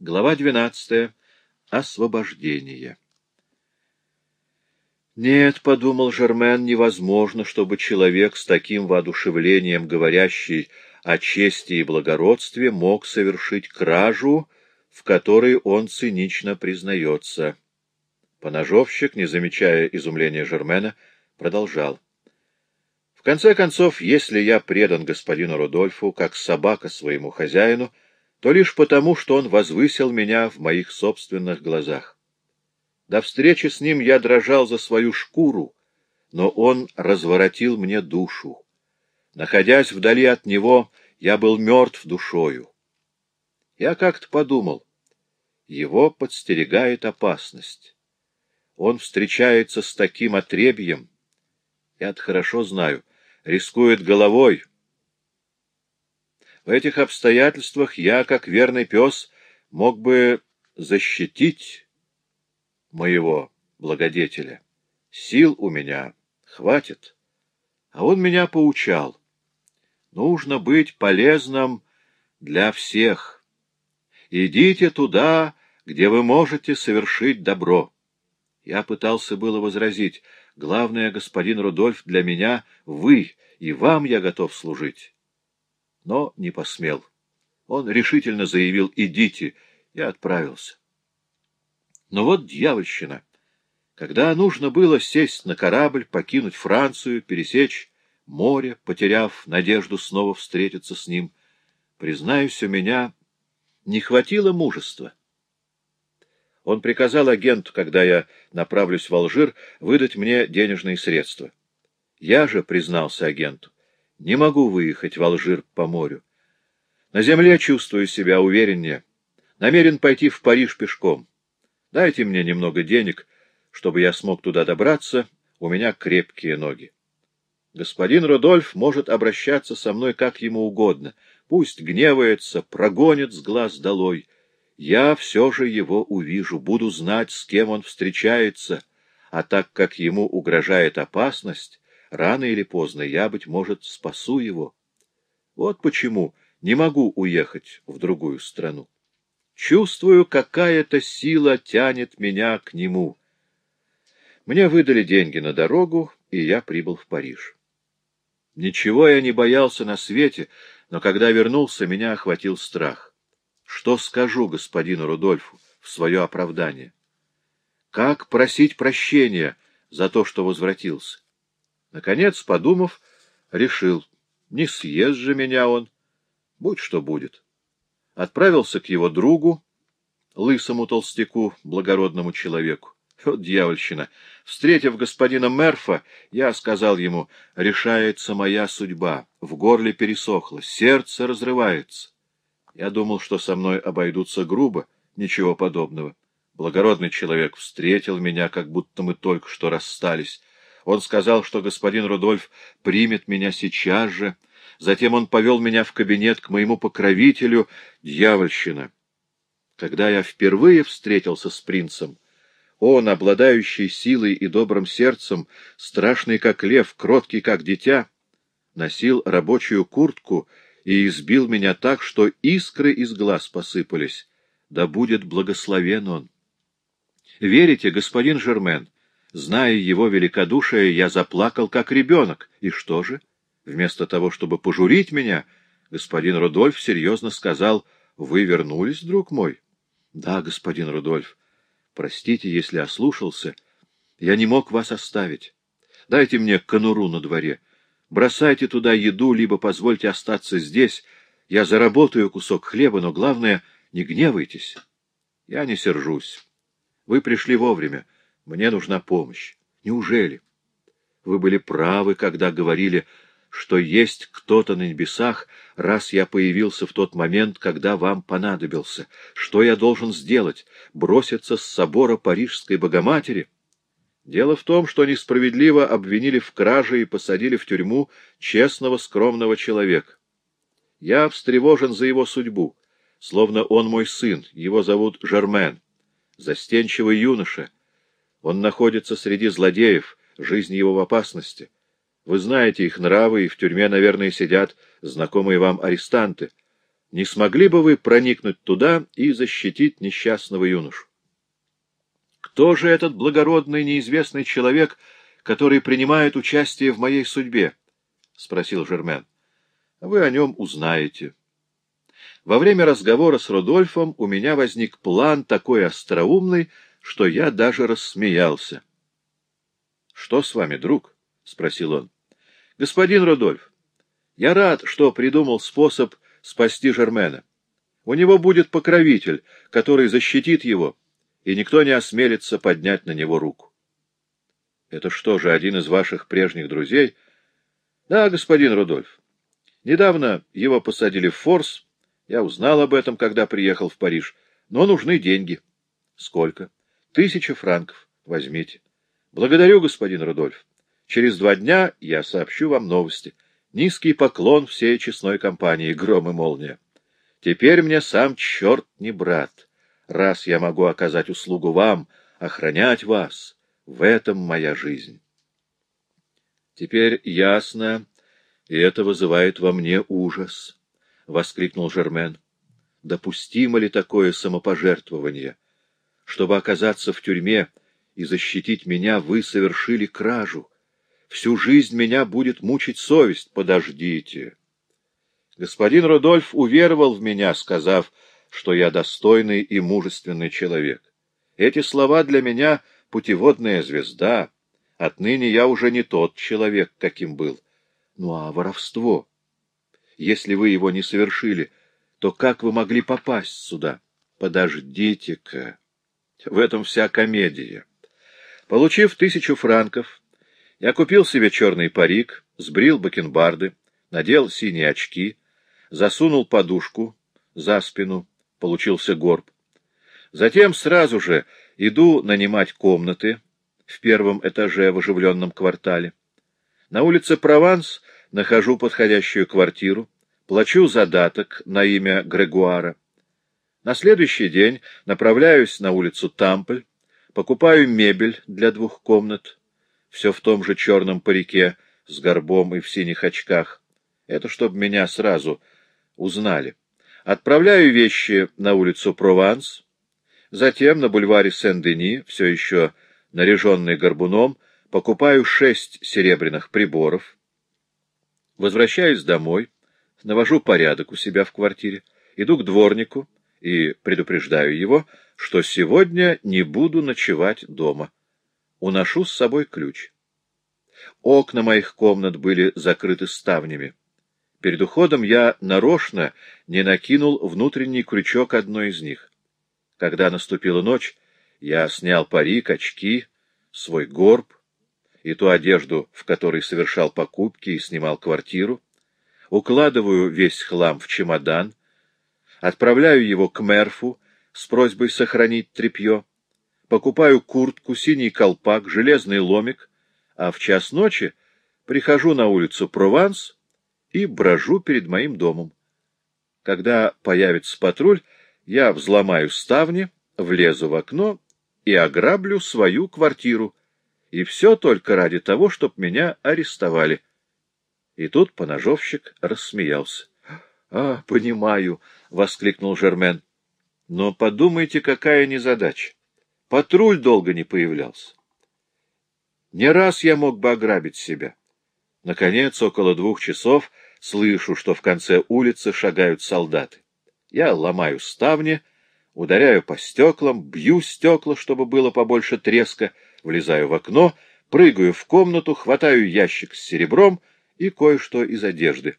Глава 12. Освобождение. Нет, — подумал Жермен, — невозможно, чтобы человек с таким воодушевлением, говорящий о чести и благородстве, мог совершить кражу, в которой он цинично признается. Поножовщик, не замечая изумления Жермена, продолжал. В конце концов, если я предан господину Рудольфу, как собака своему хозяину, — то лишь потому, что он возвысил меня в моих собственных глазах. До встречи с ним я дрожал за свою шкуру, но он разворотил мне душу. Находясь вдали от него, я был мертв душою. Я как-то подумал, его подстерегает опасность. Он встречается с таким отребьем, я это хорошо знаю, рискует головой, в этих обстоятельствах я, как верный пес, мог бы защитить моего благодетеля. Сил у меня хватит. А он меня поучал. Нужно быть полезным для всех. Идите туда, где вы можете совершить добро. Я пытался было возразить. Главное, господин Рудольф, для меня вы, и вам я готов служить но не посмел. Он решительно заявил «идите» и отправился. Но вот дьявольщина. Когда нужно было сесть на корабль, покинуть Францию, пересечь море, потеряв надежду снова встретиться с ним, признаюсь, у меня не хватило мужества. Он приказал агенту, когда я направлюсь в Алжир, выдать мне денежные средства. Я же признался агенту, не могу выехать в Алжир по морю. На земле чувствую себя увереннее. Намерен пойти в Париж пешком. Дайте мне немного денег, чтобы я смог туда добраться. У меня крепкие ноги. Господин Рудольф может обращаться со мной как ему угодно. Пусть гневается, прогонит с глаз долой. Я все же его увижу, буду знать, с кем он встречается. А так как ему угрожает опасность, Рано или поздно я, быть может, спасу его. Вот почему не могу уехать в другую страну. Чувствую, какая-то сила тянет меня к нему. Мне выдали деньги на дорогу, и я прибыл в Париж. Ничего я не боялся на свете, но когда вернулся, меня охватил страх. Что скажу господину Рудольфу в свое оправдание? Как просить прощения за то, что возвратился? Наконец, подумав, решил, не съест же меня он, будь что будет. Отправился к его другу, лысому толстяку, благородному человеку. Вот дьявольщина! Встретив господина Мерфа, я сказал ему, решается моя судьба, в горле пересохло, сердце разрывается. Я думал, что со мной обойдутся грубо, ничего подобного. Благородный человек встретил меня, как будто мы только что расстались, он сказал, что господин Рудольф примет меня сейчас же. Затем он повел меня в кабинет к моему покровителю, дьявольщина. Когда я впервые встретился с принцем, он, обладающий силой и добрым сердцем, страшный как лев, кроткий как дитя, носил рабочую куртку и избил меня так, что искры из глаз посыпались. Да будет благословен он! Верите, господин Жермен, Зная его великодушие, я заплакал, как ребенок. И что же? Вместо того, чтобы пожурить меня, господин Рудольф серьезно сказал, «Вы вернулись, друг мой?» «Да, господин Рудольф. Простите, если ослушался. Я не мог вас оставить. Дайте мне конуру на дворе. Бросайте туда еду, либо позвольте остаться здесь. Я заработаю кусок хлеба, но главное, не гневайтесь. Я не сержусь. Вы пришли вовремя. Мне нужна помощь. Неужели? Вы были правы, когда говорили, что есть кто-то на небесах, раз я появился в тот момент, когда вам понадобился. Что я должен сделать? Броситься с собора Парижской Богоматери? Дело в том, что несправедливо обвинили в краже и посадили в тюрьму честного, скромного человека. Я встревожен за его судьбу, словно он мой сын, его зовут Жермен, застенчивый юноша — он находится среди злодеев, жизнь его в опасности. Вы знаете их нравы, и в тюрьме, наверное, сидят знакомые вам арестанты. не смогли бы вы проникнуть туда и защитить несчастного юношу? Кто же этот благородный неизвестный человек, который принимает участие в моей судьбе? — спросил Жермен. — Вы о нем узнаете. Во время разговора с Рудольфом у меня возник план такой остроумный, что я даже рассмеялся. — Что с вами, друг? — спросил он. — Господин Рудольф, я рад, что придумал способ спасти Жермена. У него будет покровитель, который защитит его, и никто не осмелится поднять на него руку. — Это что же, один из ваших прежних друзей? — Да, господин Рудольф. Недавно его посадили в форс. Я узнал об этом, когда приехал в Париж. Но нужны деньги. — Сколько? — Тысяча франков. Возьмите. — Благодарю, господин Рудольф. Через два дня я сообщу вам новости. — Низкий поклон всей честной компании, гром и молния. Теперь мне сам черт не брат, раз я могу оказать услугу вам, охранять вас. В этом моя жизнь. Теперь ясно, и это вызывает во мне ужас, — воскликнул Жермен. Допустимо ли такое самопожертвование? Чтобы оказаться в тюрьме и защитить меня, вы совершили кражу. Всю жизнь меня будет мучить совесть. Подождите. Господин Рудольф уверовал в меня, сказав, что я достойный и мужественный человек. Эти слова для меня — путеводная звезда. Отныне я уже не тот человек, каким был. Ну а воровство? Если вы его не совершили, то как вы могли попасть сюда? Подождите-ка. В этом вся комедия. Получив тысячу франков, я купил себе черный парик, сбрил бакенбарды, надел синие очки, засунул подушку за спину, получился горб. Затем сразу же иду нанимать комнаты в первом этаже в оживленном квартале. На улице Прованс нахожу подходящую квартиру, плачу задаток на имя Грегуара. На следующий день направляюсь на улицу Тампль, покупаю мебель для двух комнат, все в том же черном парике, с горбом и в синих очках. Это чтобы меня сразу узнали. Отправляю вещи на улицу Прованс, затем на бульваре Сен-Дени, все еще наряженный горбуном, покупаю шесть серебряных приборов, возвращаюсь домой, навожу порядок у себя в квартире, иду к дворнику и предупреждаю его, что сегодня не буду ночевать дома уношу с собой ключ. Окна моих комнат были закрыты ставнями. Перед уходом я нарочно не накинул внутренний крючок одной из них. Когда наступила ночь, я снял парик, очки, свой горб и ту одежду, в которой совершал покупки и снимал квартиру, укладываю весь хлам в чемодан, отправляю его к Мерфу с просьбой сохранить тряпье, покупаю куртку, синий колпак, железный ломик, а в час ночи прихожу на улицу Прованс и брожу перед моим домом. Когда появится патруль, я взломаю ставни, влезу в окно и ограблю свою квартиру. И все только ради того, чтобы меня арестовали. И тут поножовщик рассмеялся. — А, понимаю, — воскликнул Жермен. — Но подумайте, какая незадача. Патруль долго не появлялся. Не раз я мог бы ограбить себя. Наконец, около двух часов, слышу, что в конце улицы шагают солдаты. Я ломаю ставни, ударяю по стеклам, бью стекла, чтобы было побольше треска, влезаю в окно, прыгаю в комнату, хватаю ящик с серебром и кое-что из одежды.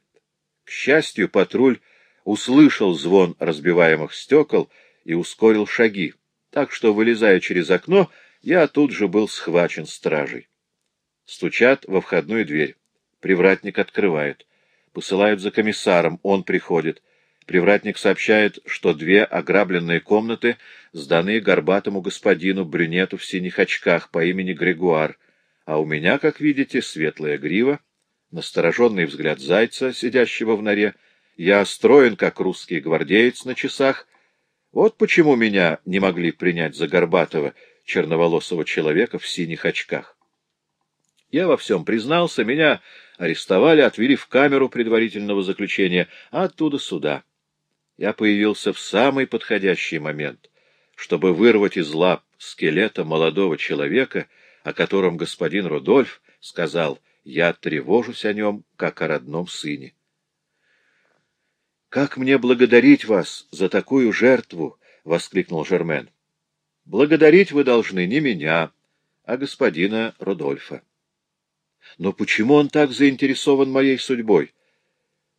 К счастью, патруль услышал звон разбиваемых стекол и ускорил шаги так что, вылезая через окно, я тут же был схвачен стражей. Стучат во входную дверь. Привратник открывает. Посылают за комиссаром, он приходит. Привратник сообщает, что две ограбленные комнаты сданы горбатому господину брюнету в синих очках по имени Грегуар, а у меня, как видите, светлая грива, настороженный взгляд зайца, сидящего в норе, я строен, как русский гвардеец на часах, вот почему меня не могли принять за горбатого, черноволосого человека в синих очках. Я во всем признался, меня арестовали, отвели в камеру предварительного заключения, а оттуда сюда. Я появился в самый подходящий момент, чтобы вырвать из лап скелета молодого человека, о котором господин Рудольф сказал, я тревожусь о нем, как о родном сыне. «Как мне благодарить вас за такую жертву!» — воскликнул Жермен. «Благодарить вы должны не меня, а господина Рудольфа. Но почему он так заинтересован моей судьбой?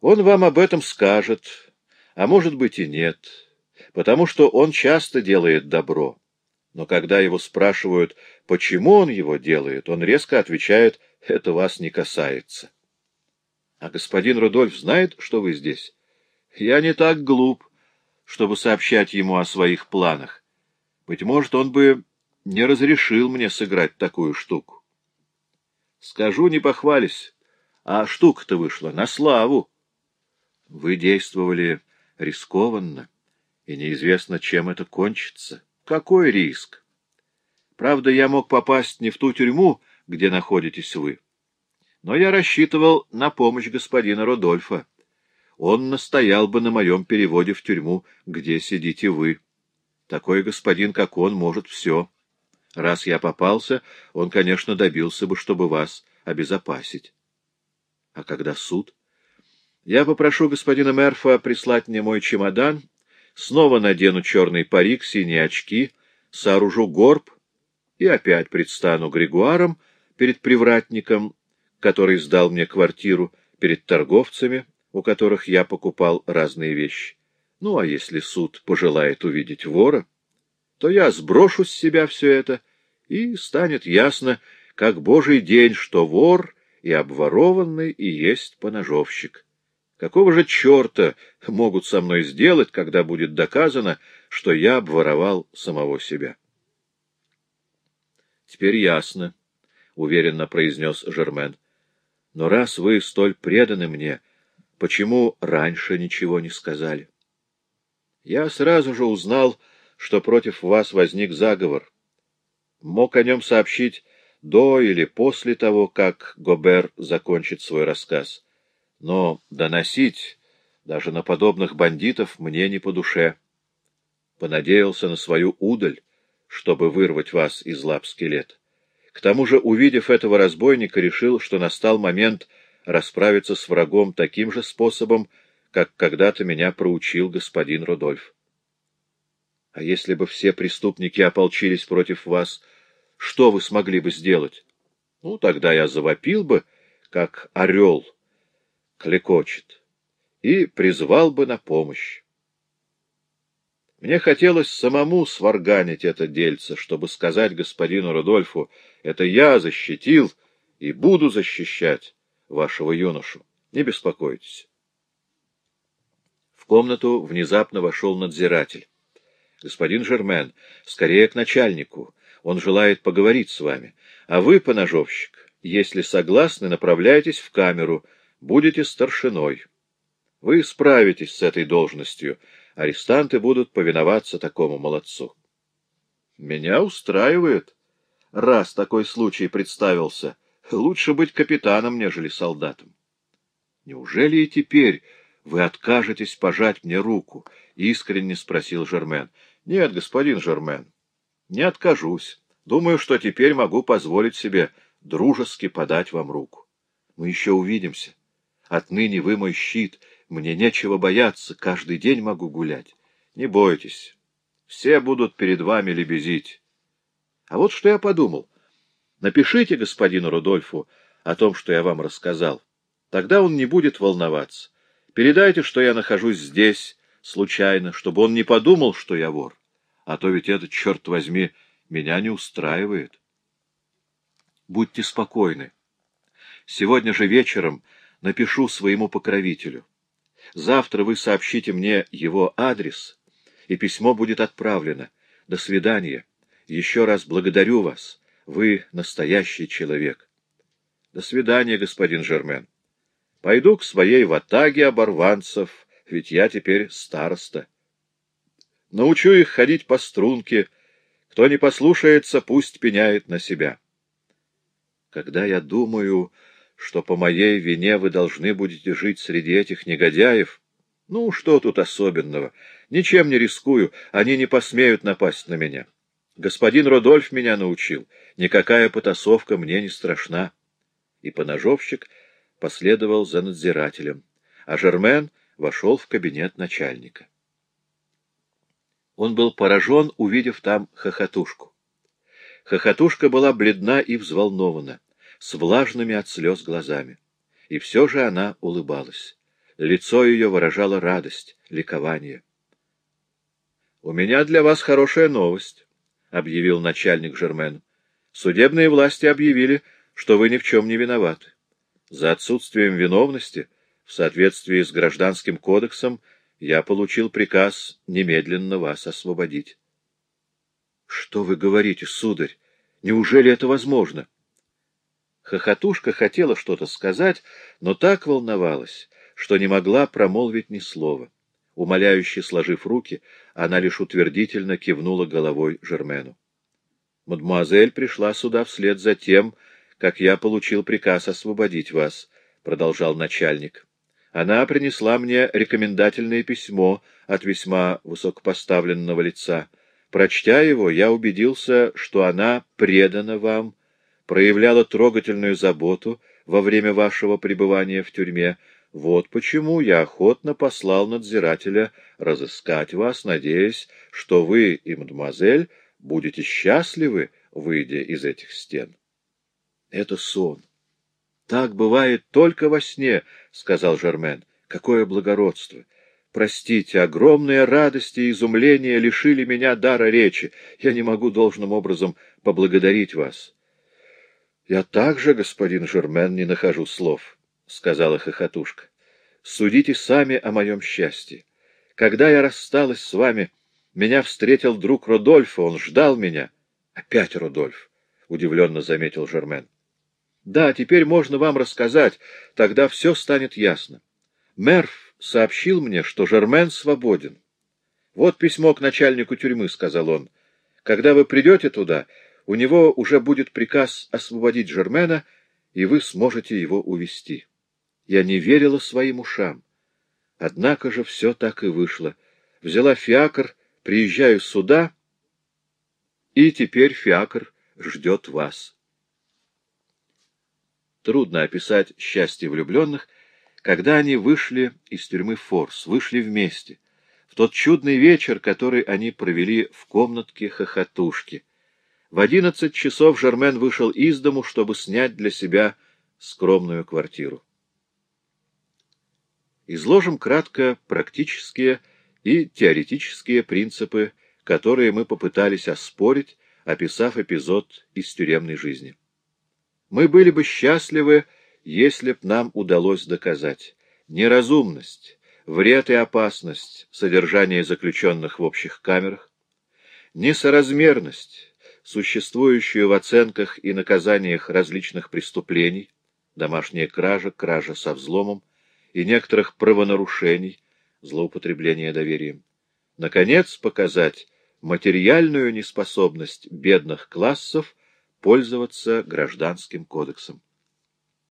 Он вам об этом скажет, а может быть и нет, потому что он часто делает добро. Но когда его спрашивают, почему он его делает, он резко отвечает, это вас не касается. А господин Рудольф знает, что вы здесь? Я не так глуп, чтобы сообщать ему о своих планах. Быть может, он бы не разрешил мне сыграть такую штуку. Скажу, не похвались, а штука-то вышла на славу. Вы действовали рискованно, и неизвестно, чем это кончится. Какой риск? Правда, я мог попасть не в ту тюрьму, где находитесь вы. Но я рассчитывал на помощь господина Родольфа. Он настоял бы на моем переводе в тюрьму, где сидите вы. Такой господин, как он, может все. Раз я попался, он, конечно, добился бы, чтобы вас обезопасить. А когда суд? Я попрошу господина Мерфа прислать мне мой чемодан снова надену черный парик, синие очки, сооружу горб и опять предстану Григуаром перед привратником, который сдал мне квартиру, перед торговцами, у которых я покупал разные вещи. Ну, а если суд пожелает увидеть вора, то я сброшу с себя все это, и станет ясно, как божий день, что вор и обворованный и есть поножовщик. Какого же черта могут со мной сделать, когда будет доказано, что я обворовал самого себя? — Теперь ясно, — уверенно произнес Жермен. — Но раз вы столь преданы мне, почему раньше ничего не сказали? Я сразу же узнал, что против вас возник заговор. Мог о нем сообщить до или после того, как Гобер закончит свой рассказ. Но доносить даже на подобных бандитов мне не по душе. Понадеялся на свою удаль, чтобы вырвать вас из лап скелет. К тому же, увидев этого разбойника, решил, что настал момент расправиться с врагом таким же способом, как когда-то меня проучил господин Рудольф. А если бы все преступники ополчились против вас, что вы смогли бы сделать? Ну, тогда я завопил бы, как орел, клекочет, и призвал бы на помощь. Мне хотелось самому сварганить это дельце, чтобы сказать господину Рудольфу, это я защитил и буду защищать вашего юношу. Не беспокойтесь. В комнату внезапно вошел надзиратель. Господин Жермен, скорее к начальнику. Он желает поговорить с вами. А вы, поножовщик, если согласны, направляйтесь в камеру — будете старшиной. Вы справитесь с этой должностью. Арестанты будут повиноваться такому молодцу. Меня устраивает. Раз такой случай представился, лучше быть капитаном, нежели солдатом. Неужели и теперь вы откажетесь пожать мне руку? Искренне спросил Жермен. Нет, господин Жермен, не откажусь. Думаю, что теперь могу позволить себе дружески подать вам руку. Мы еще увидимся. Отныне вы мой щит, мне нечего бояться, каждый день могу гулять. Не бойтесь, все будут перед вами лебезить. А вот что я подумал. Напишите господину Рудольфу о том, что я вам рассказал. Тогда он не будет волноваться. Передайте, что я нахожусь здесь, случайно, чтобы он не подумал, что я вор. А то ведь это, черт возьми, меня не устраивает. Будьте спокойны. Сегодня же вечером напишу своему покровителю. Завтра вы сообщите мне его адрес, и письмо будет отправлено. До свидания. Еще раз благодарю вас. Вы настоящий человек. До свидания, господин Жермен. Пойду к своей ватаге оборванцев, ведь я теперь староста. Научу их ходить по струнке. Кто не послушается, пусть пеняет на себя. Когда я думаю что по моей вине вы должны будете жить среди этих негодяев, Ну, что тут особенного? Ничем не рискую, они не посмеют напасть на меня. Господин Родольф меня научил. Никакая потасовка мне не страшна. И поножовщик последовал за надзирателем, а Жермен вошел в кабинет начальника. Он был поражен, увидев там хохотушку. Хохотушка была бледна и взволнована, с влажными от слез глазами. И все же она улыбалась. Лицо ее выражало радость, ликование. — У меня для вас хорошая новость, — объявил начальник Жермен. — Судебные власти объявили, что вы ни в чем не виноваты. За отсутствием виновности, в соответствии с Гражданским кодексом, я получил приказ немедленно вас освободить. — Что вы говорите, сударь? Неужели это возможно? Хохотушка хотела что-то сказать, но так волновалась, что не могла промолвить ни слова. Умоляюще сложив руки, она лишь утвердительно кивнула головой Жермену. «Мадемуазель пришла сюда вслед за тем, как я получил приказ освободить вас», — продолжал начальник. Она принесла мне рекомендательное письмо от весьма высокопоставленного лица. Прочтя его, я убедился, что она предана вам, проявляла трогательную заботу во время вашего пребывания в тюрьме. Вот почему я охотно послал надзирателя разыскать вас, надеясь, что вы и мадемуазель будете счастливы, выйдя из этих стен. Это сон. Так бывает только во сне, — сказал Жермен. Какое благородство! Простите, огромные радости и изумления лишили меня дара речи. Я не могу должным образом поблагодарить вас. — Я также, господин Жермен, не нахожу слов, — сказала хохотушка. — Судите сами о моем счастье. Когда я рассталась с вами, меня встретил друг Родольфа, он ждал меня. — Опять Родольф, — удивленно заметил Жермен. Да, теперь можно вам рассказать, тогда все станет ясно. Мерф сообщил мне, что Жермен свободен. Вот письмо к начальнику тюрьмы, — сказал он. Когда вы придете туда, у него уже будет приказ освободить Жермена, и вы сможете его увести. Я не верила своим ушам. Однако же все так и вышло. Взяла фиакр, приезжаю сюда, и теперь фиакр ждет вас. Трудно описать счастье влюбленных, когда они вышли из тюрьмы Форс, вышли вместе, в тот чудный вечер, который они провели в комнатке хохотушки. В одиннадцать часов Жермен вышел из дому, чтобы снять для себя скромную квартиру. Изложим кратко практические и теоретические принципы, которые мы попытались оспорить, описав эпизод из тюремной жизни. Мы были бы счастливы, если б нам удалось доказать неразумность, вред и опасность содержания заключенных в общих камерах, несоразмерность, существующую в оценках и наказаниях различных преступлений, домашняя кража, кража со взломом и некоторых правонарушений, злоупотребление доверием. Наконец, показать материальную неспособность бедных классов пользоваться гражданским кодексом.